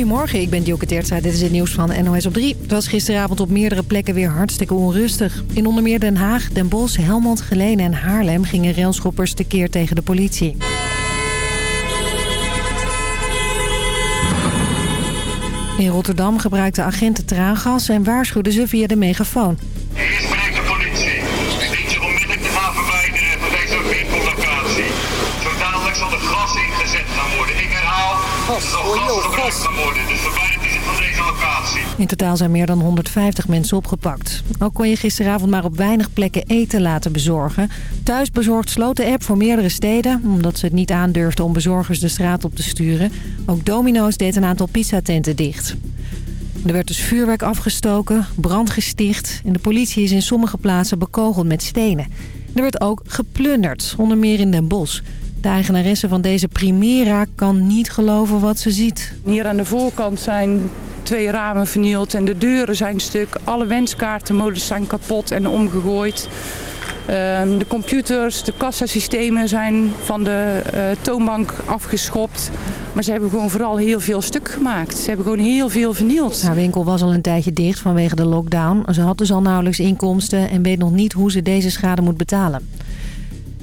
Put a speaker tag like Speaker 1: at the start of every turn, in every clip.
Speaker 1: Goedemorgen, ik ben Dioke. Dit is het nieuws van NOS op 3. Het was gisteravond op meerdere plekken weer hartstikke onrustig. In onder meer Den Haag, Den Bosch, Helmond, Geleen en Haarlem... gingen railschoppers tekeer tegen de politie. In Rotterdam gebruikten agenten traangas en waarschuwden ze via de megafoon.
Speaker 2: Van deze locatie.
Speaker 1: In totaal zijn meer dan 150 mensen opgepakt. Ook kon je gisteravond maar op weinig plekken eten laten bezorgen. Thuisbezorgd sloot de app voor meerdere steden... omdat ze het niet aandurfden om bezorgers de straat op te sturen. Ook Domino's deed een aantal pizzatenten dicht. Er werd dus vuurwerk afgestoken, brand gesticht... en de politie is in sommige plaatsen bekogeld met stenen. Er werd ook geplunderd, onder meer in Den Bosch. De eigenaresse van deze Primera kan niet geloven wat ze ziet.
Speaker 3: Hier aan de voorkant zijn twee ramen vernield en de deuren zijn stuk. Alle wenskaartenmodus zijn kapot en omgegooid. Ehm, de computers, de kassasystemen zijn van de eh, toonbank afgeschopt. Maar ze hebben gewoon vooral heel veel stuk gemaakt. Ze hebben gewoon heel veel vernield.
Speaker 1: Haar winkel was al een tijdje dicht vanwege de lockdown. Ze had dus al nauwelijks inkomsten en weet nog niet hoe ze deze schade moet betalen.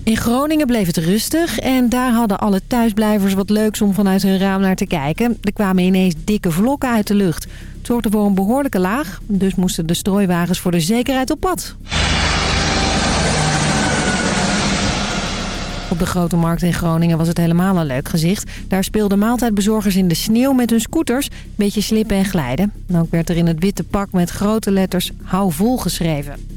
Speaker 1: In Groningen bleef het rustig en daar hadden alle thuisblijvers wat leuks om vanuit hun raam naar te kijken. Er kwamen ineens dikke vlokken uit de lucht. Het zorgde voor een behoorlijke laag, dus moesten de strooiwagens voor de zekerheid op pad. Op de Grote Markt in Groningen was het helemaal een leuk gezicht. Daar speelden maaltijdbezorgers in de sneeuw met hun scooters. Beetje slippen en glijden. En ook werd er in het witte pak met grote letters hou vol geschreven.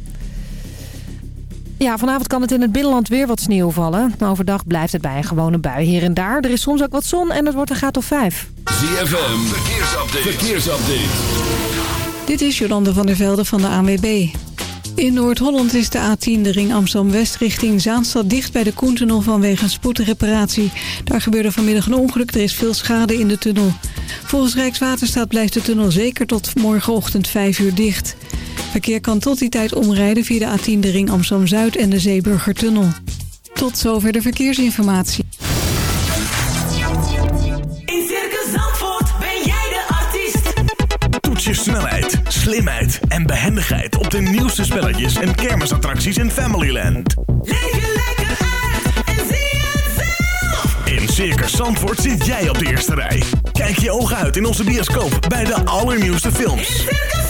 Speaker 1: Ja, vanavond kan het in het binnenland weer wat sneeuw vallen. Overdag blijft het bij een gewone bui hier en daar. Er is soms ook wat zon en het wordt een graad of 5.
Speaker 4: ZFM, verkeersupdate. verkeersupdate.
Speaker 5: Dit is Jolande van der Velde van de ANWB. In Noord-Holland is de A10 de ring Amsterdam-West richting Zaanstad dicht bij de Koentunnel vanwege een spoedreparatie. Daar gebeurde vanmiddag een ongeluk, er is veel schade in de tunnel. Volgens Rijkswaterstaat blijft de tunnel zeker tot morgenochtend 5 uur dicht. Verkeer kan tot die tijd omrijden via de A10 de ring Amsterdam-Zuid en de Zeeburgertunnel. Tot zover de verkeersinformatie.
Speaker 6: In Circus Zandvoort ben jij de artiest.
Speaker 4: Toets je snelheid, slimheid en behendigheid op de nieuwste spelletjes en kermisattracties in Familyland.
Speaker 6: Leef je lekker uit en zie het zelf.
Speaker 4: In Circus Zandvoort zit jij op de eerste rij. Kijk je ogen uit in onze bioscoop bij de allernieuwste films.
Speaker 6: In Circus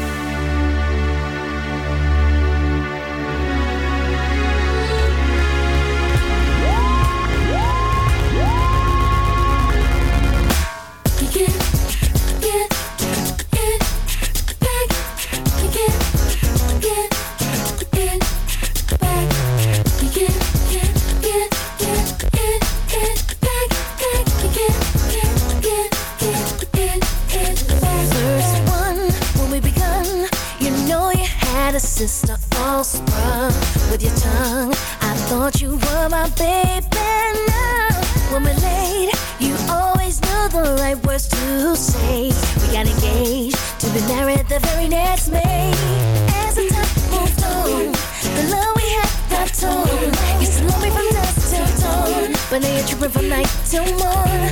Speaker 7: Thought you were my baby. Now, when we laid, you always knew the right words to say. We got engaged to be married the very next May. As the time moved on, the love we had got torn. Used to love me from dusk till dawn. but now you're tripping from night till morn.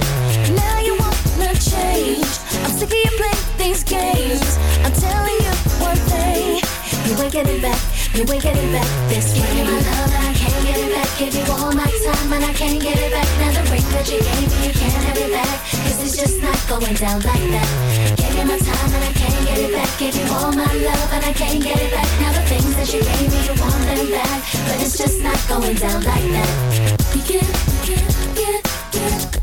Speaker 7: Now you wanna change. I'm sick of you playing these games. I'm telling you one thing, you ain't getting back, you ain't getting back this way. Can't get it back. Now the ring that you gave me, you can't have it back. Cause it's just not going down like that. Give you my time and I can't get it back. Give you all my love and I can't get it back. Now the things that you gave me, you want them back. But it's just not going down like that. You can't, you can't, can't, can't,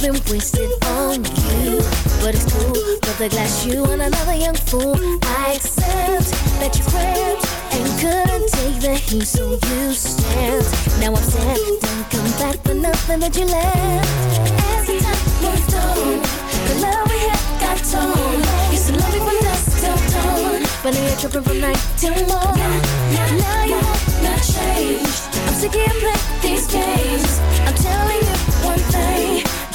Speaker 7: been wasted on you. But it's cool, the glass you and another young fool. I accept that you cramped and couldn't take the heat, so you stamped. Now I'm sad, don't come back for nothing that you left. As the time moved on, the love we had got torn. Used to love me from dusk till dawn, but now you're tripping from night till morn. Now you want to change. I'm sick of playing these games. I'm telling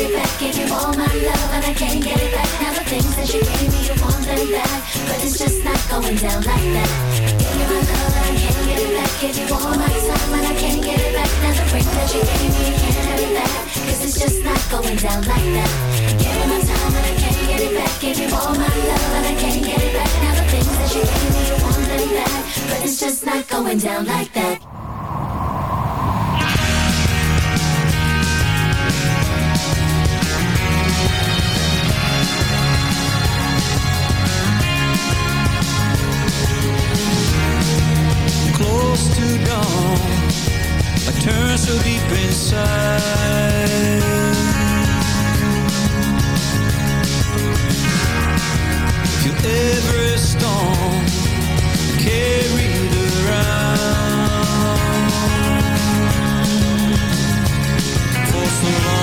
Speaker 7: it back. Give you all my love and I can't get it back. Now the things that you gave me, you want them back. But it's just not going down like that. Give you my love and I can't get it back. Give you all my time and I can't get it back. Now the ring that you gave me, you can't have it back. Cause it's just not going down like that. Give you my time and I can't get it back. Give you all my love and I can't get it back. Now the things that you gave me, you want them back. But it's just not going down like that.
Speaker 8: close to dawn I turn so deep inside. Feel every storm Carried around
Speaker 9: For so
Speaker 10: long.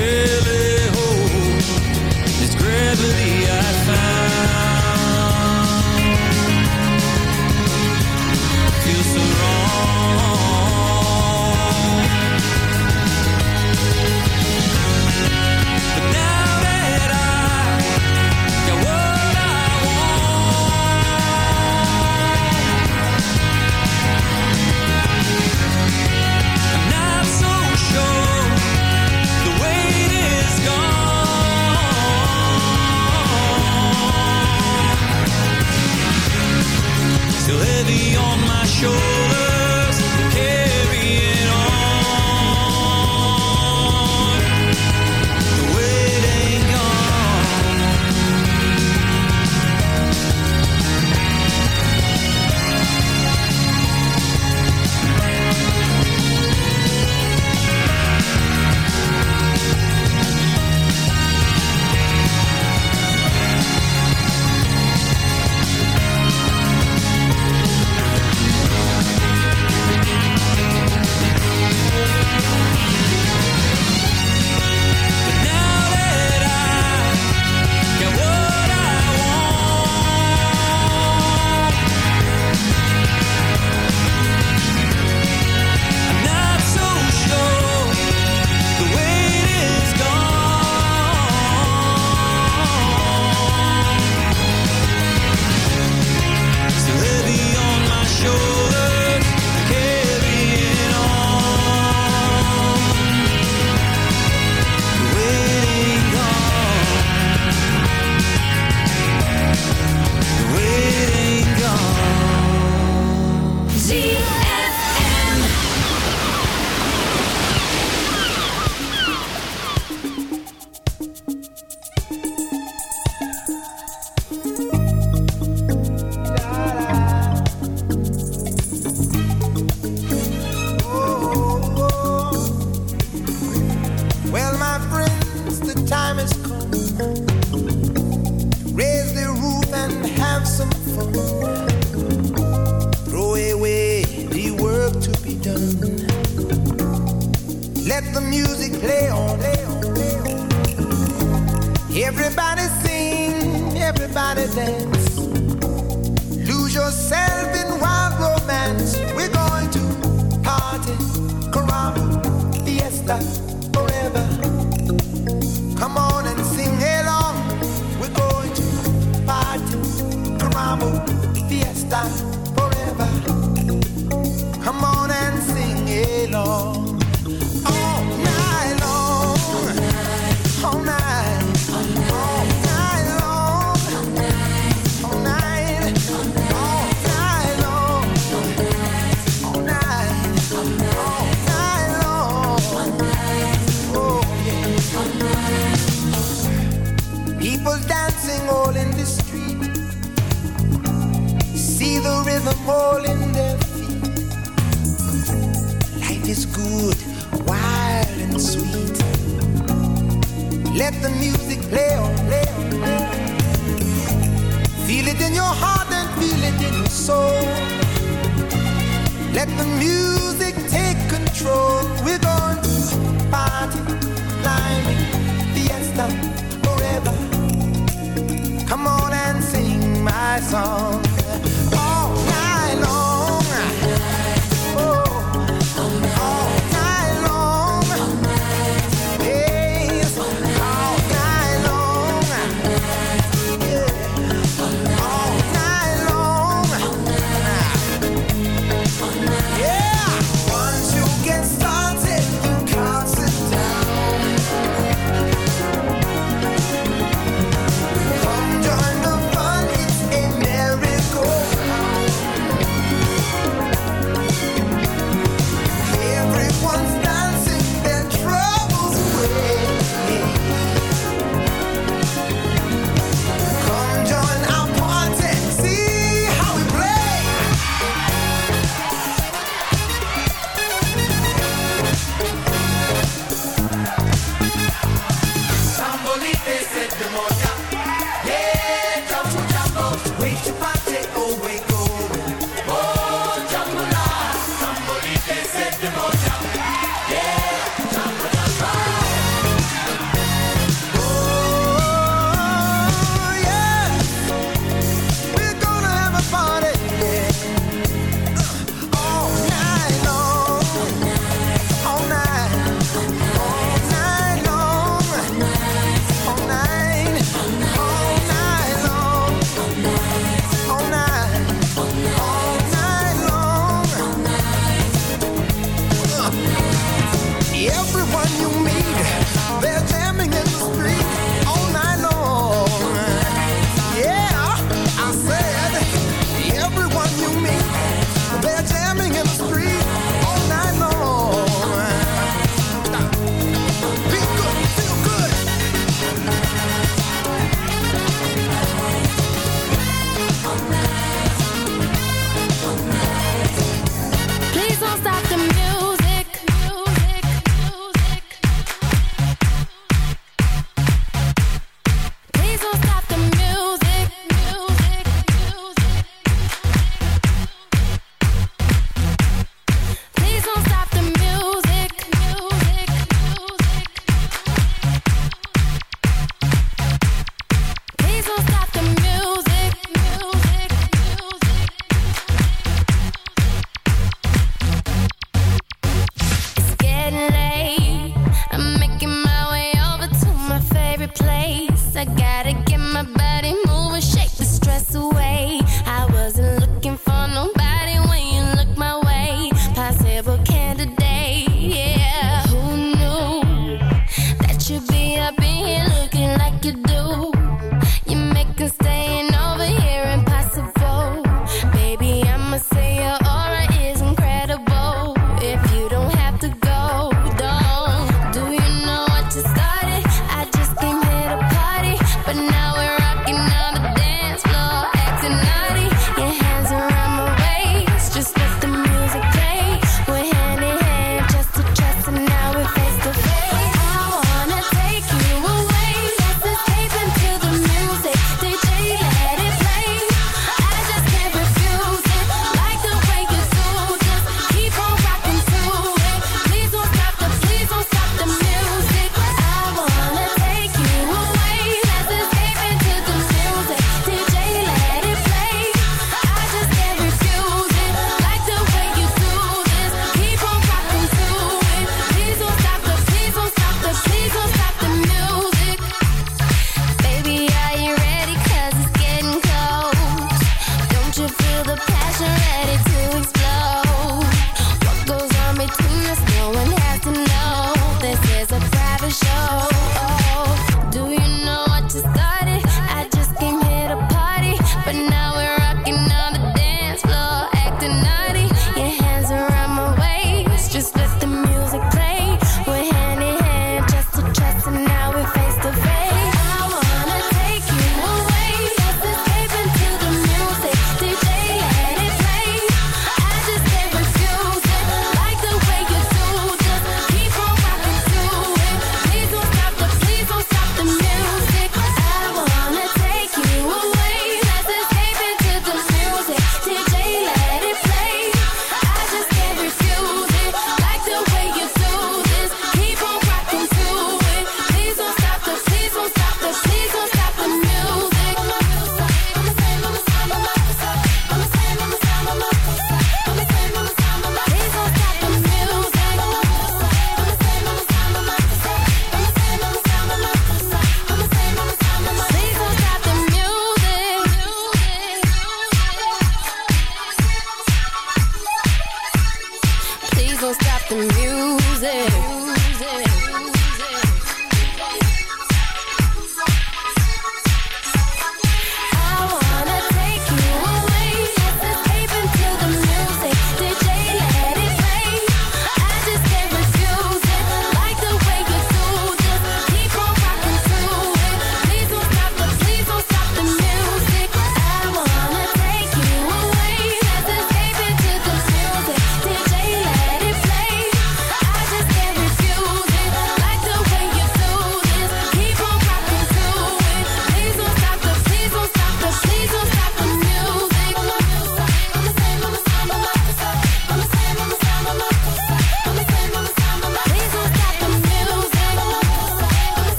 Speaker 10: Well,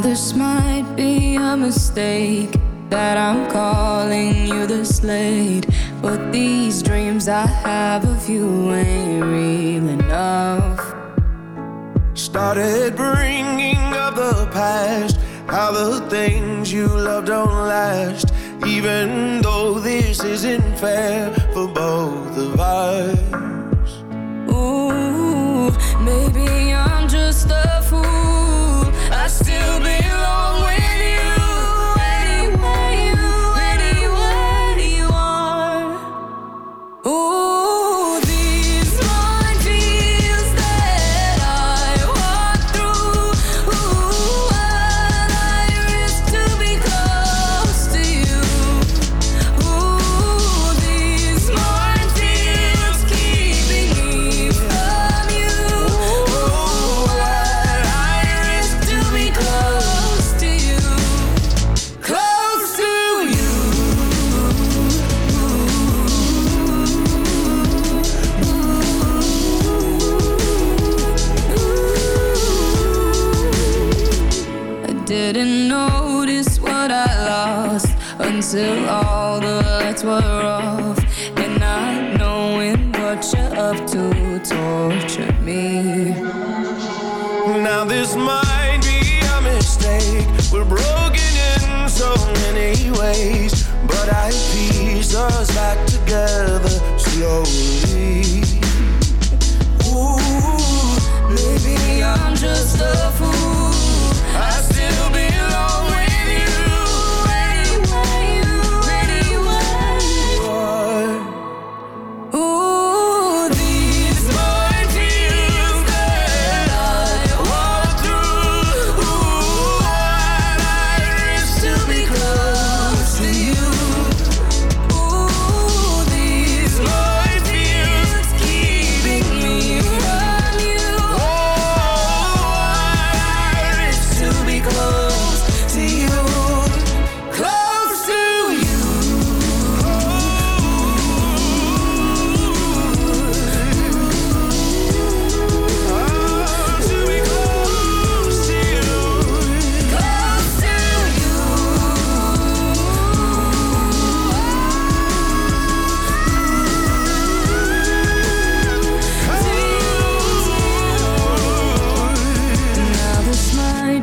Speaker 10: other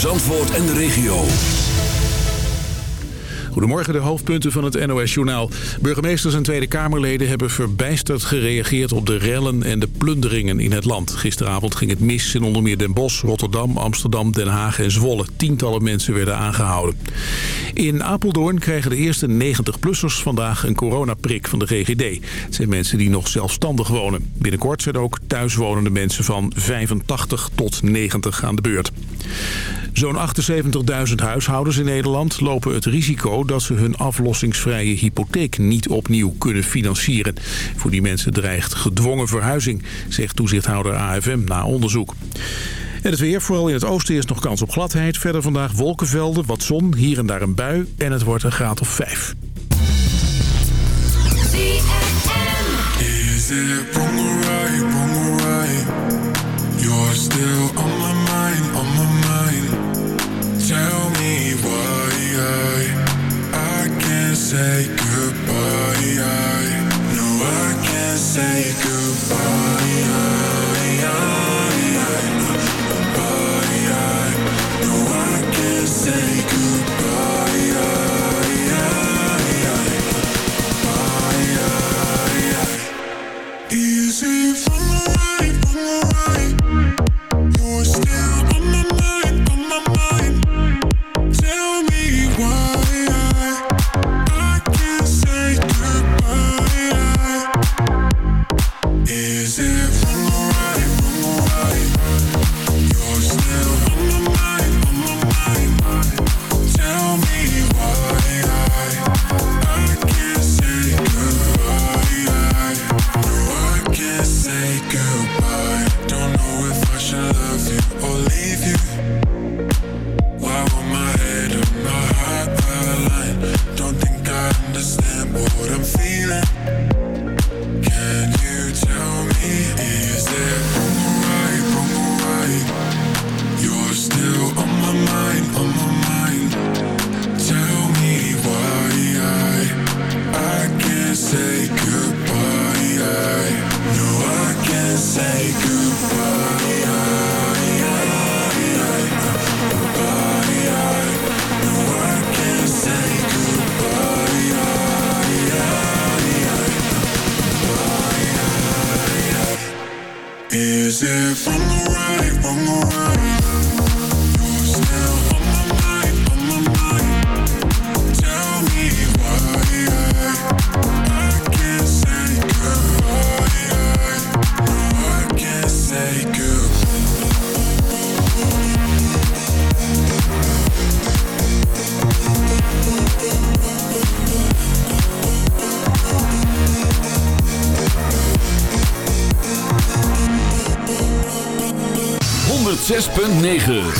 Speaker 11: Zandvoort en de regio.
Speaker 12: Goedemorgen, de hoofdpunten van het NOS-journaal. Burgemeesters en Tweede Kamerleden hebben verbijsterd gereageerd op de rellen en de plunderingen in het land. Gisteravond ging het mis in onder meer Den Bosch, Rotterdam, Amsterdam, Den Haag en Zwolle. Tientallen mensen werden aangehouden. In Apeldoorn krijgen de eerste 90-plussers vandaag een coronaprik van de GGD. Het zijn mensen die nog zelfstandig wonen. Binnenkort zijn ook thuiswonende mensen van 85 tot 90 aan de beurt. Zo'n 78.000 huishoudens in Nederland lopen het risico dat ze hun aflossingsvrije hypotheek niet opnieuw kunnen financieren. Voor die mensen dreigt gedwongen verhuizing, zegt toezichthouder AFM na onderzoek. En het weer, vooral in het oosten, is nog kans op gladheid. Verder vandaag wolkenvelden, wat zon, hier en daar een bui en het wordt een graad of 5.
Speaker 13: Tell me why I I can't say goodbye. I, no, I can't say goodbye.
Speaker 14: 9.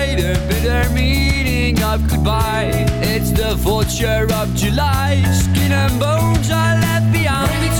Speaker 15: inside a bitter meaning of goodbye. It's the vulture of July, skin and bones are left behind.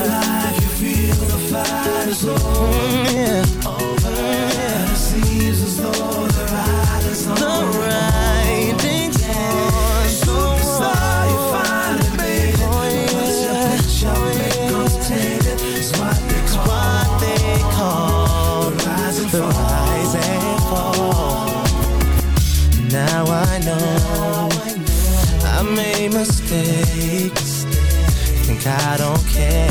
Speaker 16: is over,
Speaker 14: yeah.
Speaker 16: over, and it seems as though the on
Speaker 14: The writing's on
Speaker 16: Superstar, you finally made it. Oh, Once your picture becomes tainted, it's what they call the rise and
Speaker 14: the rise and fall. Now I know I made mistakes. Think I don't care,